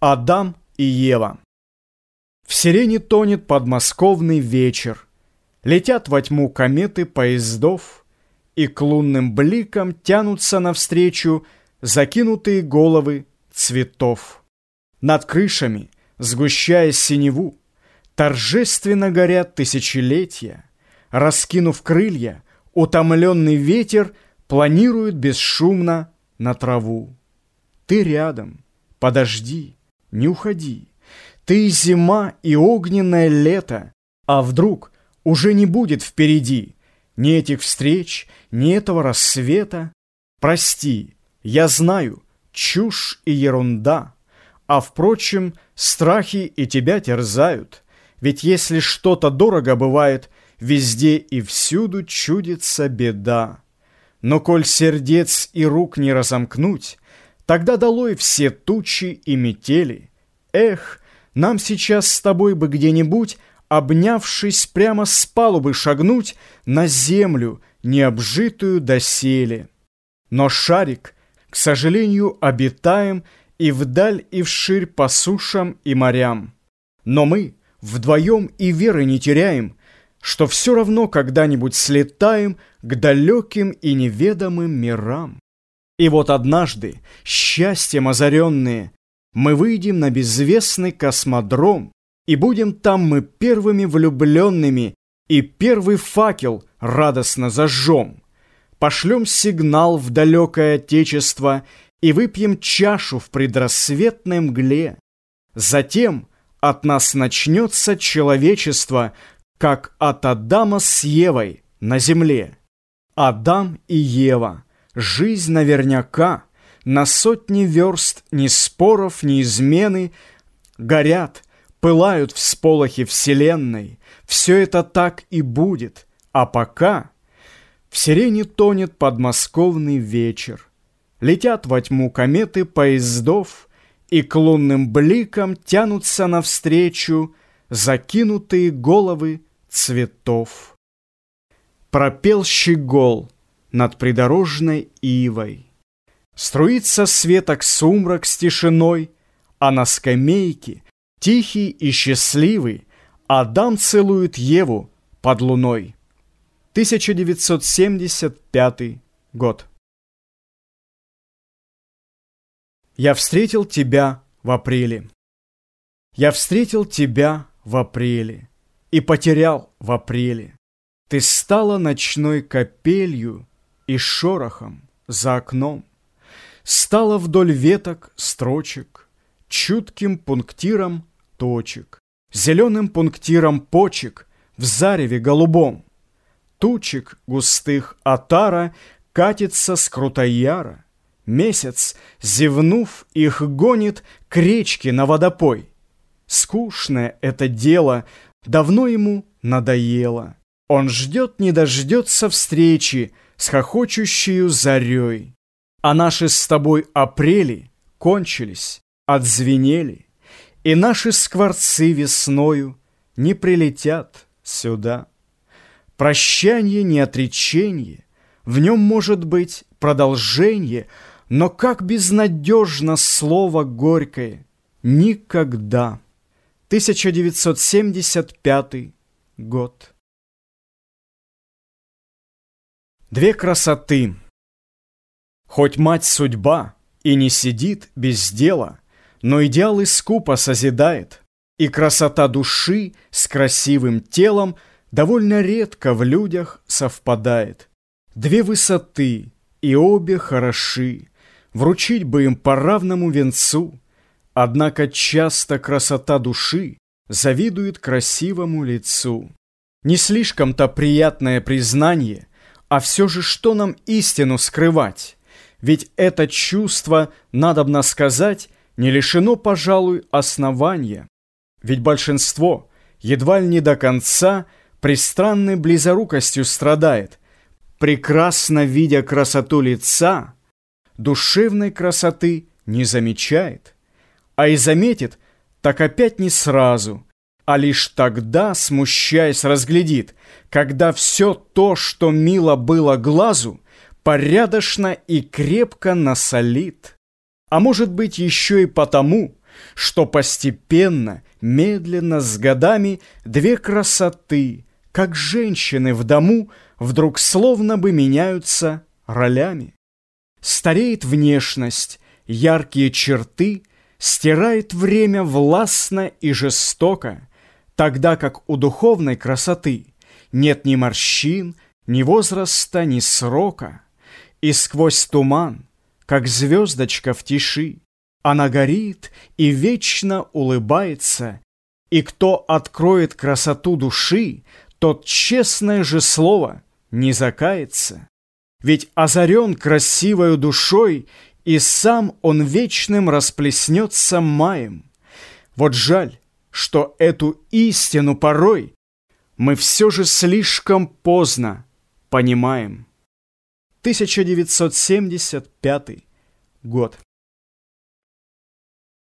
Адам и Ева. В сирене тонет подмосковный вечер. Летят во тьму кометы поездов, И к лунным бликам тянутся навстречу Закинутые головы цветов. Над крышами, сгущая синеву, Торжественно горят тысячелетия. Раскинув крылья, утомленный ветер Планирует бесшумно на траву. Ты рядом, подожди не уходи. Ты зима и огненное лето, а вдруг уже не будет впереди ни этих встреч, ни этого рассвета. Прости, я знаю, чушь и ерунда, а, впрочем, страхи и тебя терзают, ведь если что-то дорого бывает, везде и всюду чудится беда. Но коль сердец и рук не разомкнуть, Тогда долой все тучи и метели. Эх, нам сейчас с тобой бы где-нибудь, Обнявшись прямо с палубы шагнуть На землю, необжитую доселе. Но шарик, к сожалению, обитаем И вдаль, и вширь по сушам и морям. Но мы вдвоем и веры не теряем, Что все равно когда-нибудь слетаем К далеким и неведомым мирам. И вот однажды, счастьем озаренные, мы выйдем на безвестный космодром, и будем там мы первыми влюбленными, и первый факел радостно зажжем. Пошлем сигнал в далекое отечество и выпьем чашу в предрассветной мгле. Затем от нас начнется человечество, как от Адама с Евой на земле. Адам и Ева — Жизнь наверняка на сотни верст Ни споров, ни измены Горят, пылают в сполохе вселенной. Все это так и будет, а пока В сирене тонет подмосковный вечер. Летят во тьму кометы поездов, И к лунным бликам тянутся навстречу Закинутые головы цветов. Пропел щегол — над придорожной ивой. Струится светок сумрак с тишиной, а на скамейке, тихий и счастливый, Адам целует Еву под луной. 1975 год. Я встретил тебя в апреле. Я встретил тебя в апреле и потерял в апреле. Ты стала ночной капелью, и шорохом за окном Стало вдоль веток строчек, Чутким пунктиром точек, Зеленым пунктиром почек В зареве голубом. Тучек густых отара Катится с крутояра. Месяц, зевнув, их гонит К речке на водопой. Скучное это дело, Давно ему надоело. Он ждет, не дождется встречи с хохочущей зарей. А наши с тобой апрели кончились, отзвенели, И наши скворцы весною не прилетят сюда. Прощанье не отреченье, в нем может быть продолжение, Но как безнадежно слово горькое «никогда». 1975 год. Две красоты. Хоть мать судьба и не сидит без дела, но идеалы скупо созидает, и красота души с красивым телом довольно редко в людях совпадает. Две высоты, и обе хороши, вручить бы им по равному венцу, однако часто красота души завидует красивому лицу. Не слишком-то приятное признание – а все же что нам истину скрывать? Ведь это чувство, надобно сказать, не лишено, пожалуй, основания. Ведь большинство, едва ли не до конца, пристранной близорукостью страдает, прекрасно видя красоту лица, душевной красоты не замечает, а и заметит, так опять не сразу – а лишь тогда, смущаясь, разглядит, когда все то, что мило было глазу, порядочно и крепко насолит. А может быть еще и потому, что постепенно, медленно, с годами две красоты, как женщины в дому, вдруг словно бы меняются ролями. Стареет внешность, яркие черты, стирает время властно и жестоко, тогда как у духовной красоты нет ни морщин, ни возраста, ни срока. И сквозь туман, как звездочка в тиши, она горит и вечно улыбается, и кто откроет красоту души, тот честное же слово не закается. Ведь озарен красивою душой, и сам он вечным расплеснется маем. Вот жаль, что эту истину порой мы все же слишком поздно понимаем. 1975 год.